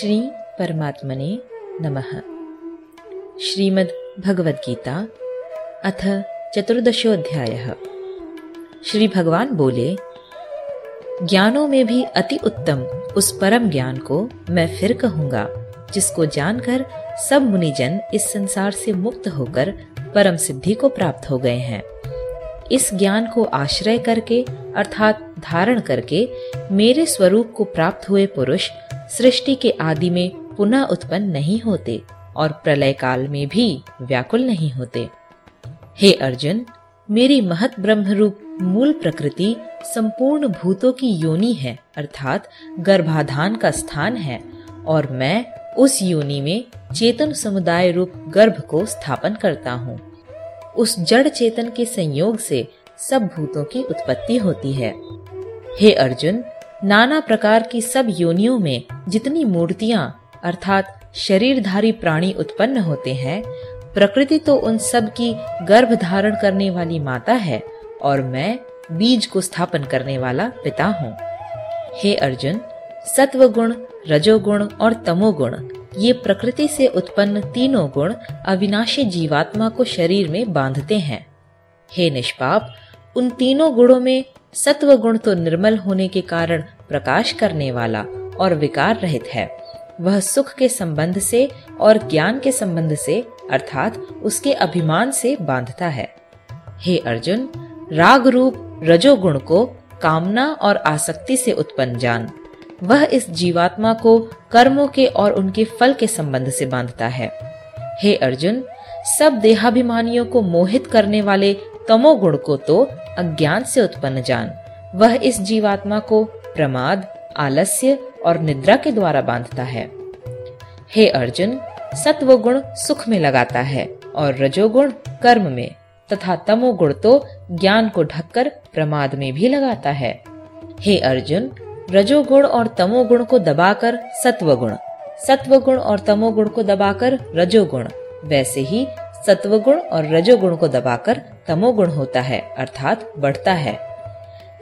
श्री परमात्मने नमः। श्रीमद् भगवद गीता अथ चतुर्दशोध्यायः श्री भगवान बोले, ज्ञानों में भी अति उत्तम उस परम ज्ञान को मैं फिर कहूँगा, जिसको जानकर सब मुनिजन इस संसार से मुक्त होकर परम सिद्धि को प्राप्त हो गए हैं। इस ज्ञान को आश्रय करके, अर्थात धारण करके, मेरे स्वरूप को प्राप्त हुए पुरुष सृष्टि के आदि में पुनः उत्पन्न नहीं होते और प्रलय काल में भी व्याकुल नहीं होते। हे अर्जुन, मेरी महत ब्रह्म रूप मूल प्रकृति संपूर्ण भूतों की योनि है, अर्थात गर्भाधान का स्थान है, और मैं उस योनि में चेतन समुदाय रूप गर्भ को स्थापन करता हूँ। उस जड़ चेतन के संयोग से सब भूतों की उत्पत्ति होती है। हे अर्जुन नाना प्रकार की सब योनियों में जितनी मूर्तियाँ, अर्थात शरीरधारी प्राणी उत्पन्न होते हैं, प्रकृति तो उन सब की गर्भ धारण करने वाली माता है और मैं बीज को स्थापन करने वाला पिता हूँ। हे अर्जुन सत्व गुण रजोगुण और तमोगुण, ये प्रकृति से उत्पन्न तीनों गुण अविनाशी जीवात्मा को शरीर में बांधते हैं। हे निष्पाप, उन तीनों गुणों में सत्व गुण तो निर्मल होने के कारण प्रकाश करने वाला और विकार रहित है। वह सुख के संबंध से और ज्ञान के संबंध से, अर्थात उसके अभिमान से बांधता है। हे अर्जुन राग रूप रजोगुण को कामना और आसक्ति से उत्पन्न जान। वह इस जीवात्मा को कर्मों के और उनके फल के संबंध से बांधता है। हे अर्जुन, सब देहाभिमानियों को मोहित करने वाले तमोगुण को तो अज्ञान से उत्पन्न जान। वह इस जीवात्मा को प्रमाद, आलस्य और निद्रा के द्वारा बांधता है। हे अर्जुन, सत्व गुण सुख में लगाता है और रजोगुण कर्म में तथा तमोगुण तो ज्ञान को ढककर प्रमाद में भी लगाता है। हे अर्जुन, रजोगुण और तमोगुण को दबाकर सत्वगुण सत्वगुण और तमोगुण को दबाकर रजोगुण। वैसे ही सत्वगुण और रजोगुण को दबाकर तमोगुण होता है, अर्थात बढ़ता है।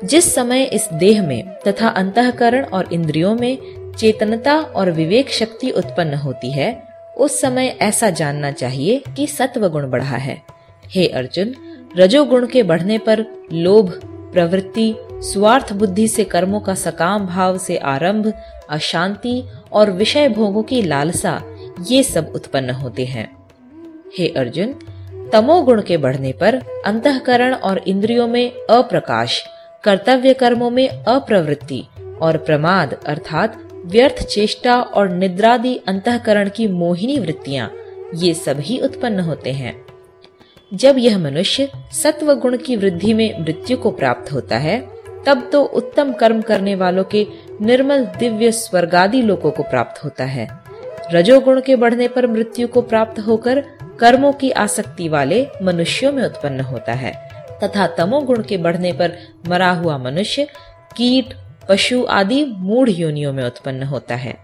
जिस समय इस देह में तथा अंतकरण और इंद्रियों में चेतनता और विवेक शक्ति उत्पन्न होती है, उस समय ऐसा जानना चाहिए कि सत्व गुण बढ़ा है। हे अर्जुन, रजोगुण के बढ़ने पर लोभ, प्रवृत्ति, स्वार्थ बुद्धि से कर्मों का सकाम भाव से आरंभ, अशांति और विषय भोगों की लालसा, ये सब उत्पन्न होते हैं। हे अर्जुन तमोगुण के बढ़ने पर अंतकरण और इंद्रियों में अप्रकाश, कर्तव्य कर्मों में अप्रवृत्ति और प्रमाद अर्थात व्यर्थ चेष्टा और निद्रादि अंतकरण की मोहिनी वृत्तियाँ, ये सभी उत्पन्न होते हैं। जब यह मनुष्य सत्व गुण की वृद्धि में मृत्यु को प्राप्त होता है, तब तो उत्तम कर्म करने वालों के निर्मल दिव्य स्वर्गादि लोकों को प्राप्त होता है। रजोगुण के बढ़ने पर मृत्यु को प्राप्त होकर कर्मों की आसक्ति वाले मनुष्यों में उत्पन्न होता है, तथा तमोगुण के बढ़ने पर मरा हुआ मनुष्य कीट, पशु आदि मूढ़ योनियों में उत्पन्न होता है।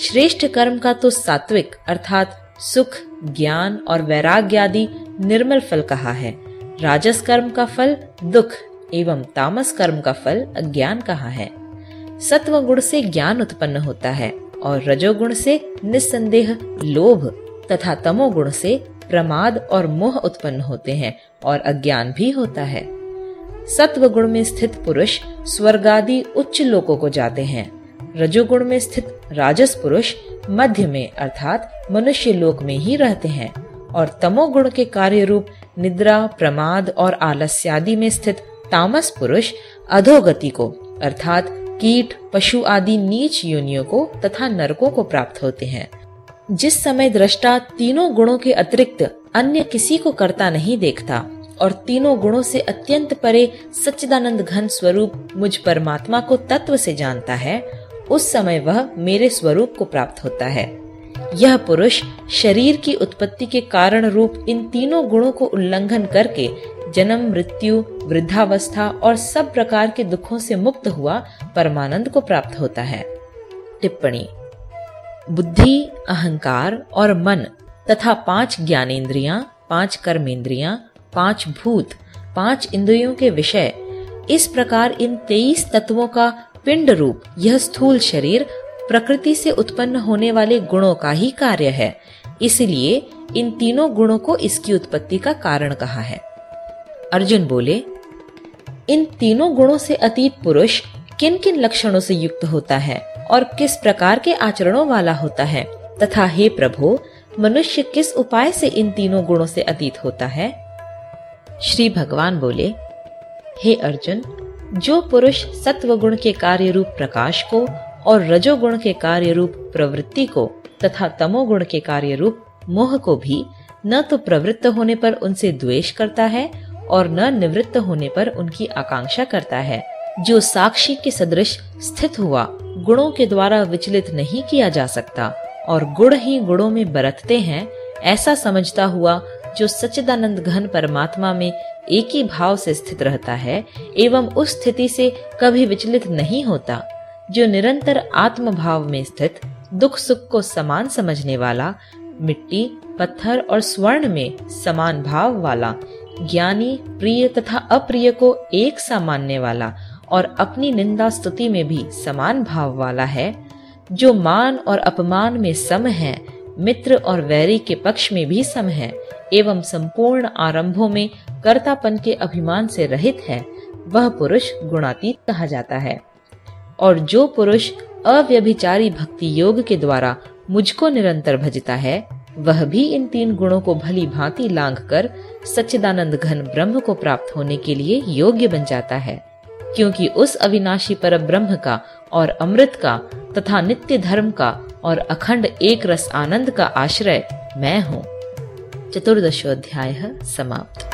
श्रेष्ठ कर्म का तो सात्विक, अर्थात सुख, ज्ञान और वैराग्य आदि निर्मल फल कहा है। राजस कर्म का फल दुख एवं तामस कर्म का फल अज्ञान कहा है। सत्व गुण से ज्ञान उत्पन्न होता है और रजोगुण से निस्संदेह लोभ तथा तमोगुण से प्रमाद और मोह उत्पन्न होते हैं और अज्ञान भी होता है। सत्व गुण में स्थित पुरुष स्वर्गादि उच्च लोकों को जाते हैं। रजोगुण में स्थित राजस पुरुष मध्य में अर्थात मनुष्य लोक में ही रहते हैं और तमोगुण के कार्य रूप निद्रा, प्रमाद और आलस्यादि में स्थित तामस पुरुष अधोगति को, अर्थात कीट, पशु आदि नीच योनियों को तथा नरकों को प्राप्त होते हैं। जिस समय दृष्टा तीनों गुणों के अतिरिक्त अन्य किसी को करता नहीं देखता, और तीनों गुणों से अत्यंत परे सच्चिदानंद घन स्वरूप मुझ परमात्मा को तत्व से जानता है, उस समय वह मेरे स्वरूप को प्राप्त होता है। यह पुरुष शरीर की उत्पत्ति के कारण रूप इन तीनों गुणों को उल्लंघन करके जन्म, मृत्यु, वृद्धावस्था और सब प्रकार के दुखों से मुक्त हुआ परमानंद को प्राप्त होता है। टिप्पणी बुद्धि अहंकार और मन तथा पाँच ज्ञानेन्द्रियाँ, पाँच कर्मेंद्रियाँ, पाँच भूत पाँच इंद्रियों के विषय। इस प्रकार इन तेईस तत्वों का पिंड रूप यह स्थूल शरीर प्रकृति से उत्पन्न होने वाले गुणों का ही कार्य है। इसलिए इन तीनों गुणों को इसकी उत्पत्ति का कारण कहा है। अर्जुन बोले इन तीनों गुणों से अतीत पुरुष किन किन लक्षणों से युक्त होता है और किस प्रकार के आचरणों वाला होता है? तथा हे प्रभु, मनुष्य किस उपाय से इन तीनों गुणों से अतीत होता है? श्री भगवान बोले, हे अर्जुन, जो पुरुष सत्व गुण के कार्य रूप प्रकाश को और रजोगुण के कार्य रूप प्रवृत्ति को तथा तमोगुण के कार्य रूप मोह को भी न तो प्रवृत्त होने पर उनसे द्वेष करता है और न निवृत्त होने पर उनकी आकांक्षा करता है। जो साक्षी के सदृश स्थित हुआ, गुणों के द्वारा विचलित नहीं किया जा सकता, और गुण ही गुणों में बरतते हैं, ऐसा समझता हुआ जो सच्चिदानंद घन परमात्मा में एक ही भाव से स्थित रहता है, एवं उस स्थिति से कभी विचलित नहीं होता, जो निरंतर आत्म भाव में स्थित दुख सुख को समान समझने वाला, मिट्टी, पत्थर और स्वर्ण में समान भाव वाला, ज्ञानी, प्रिय तथा अप्रिय को एक सा मानने वाला और अपनी निंदा स्तुति में भी समान भाव वाला है। जो मान और अपमान में सम है, मित्र और वैरी के पक्ष में भी सम है, एवं संपूर्ण आरंभों में कर्तापन के अभिमान से रहित है, वह पुरुष गुणातीत कहा जाता है। और जो पुरुष अव्यभिचारी भक्ति योग के द्वारा मुझको निरंतर भजता है, वह भी इन तीन गुणों को भली भांति लांघ कर सच्चिदानंद घन ब्रह्म को प्राप्त होने के लिए योग्य बन जाता है। क्योंकि उस अविनाशी पर ब्रह्म का और अमृत का तथा नित्य धर्म का और अखंड एक रस आनंद का आश्रय मैं हूँ। चतुर्दशोध्याय समाप्त।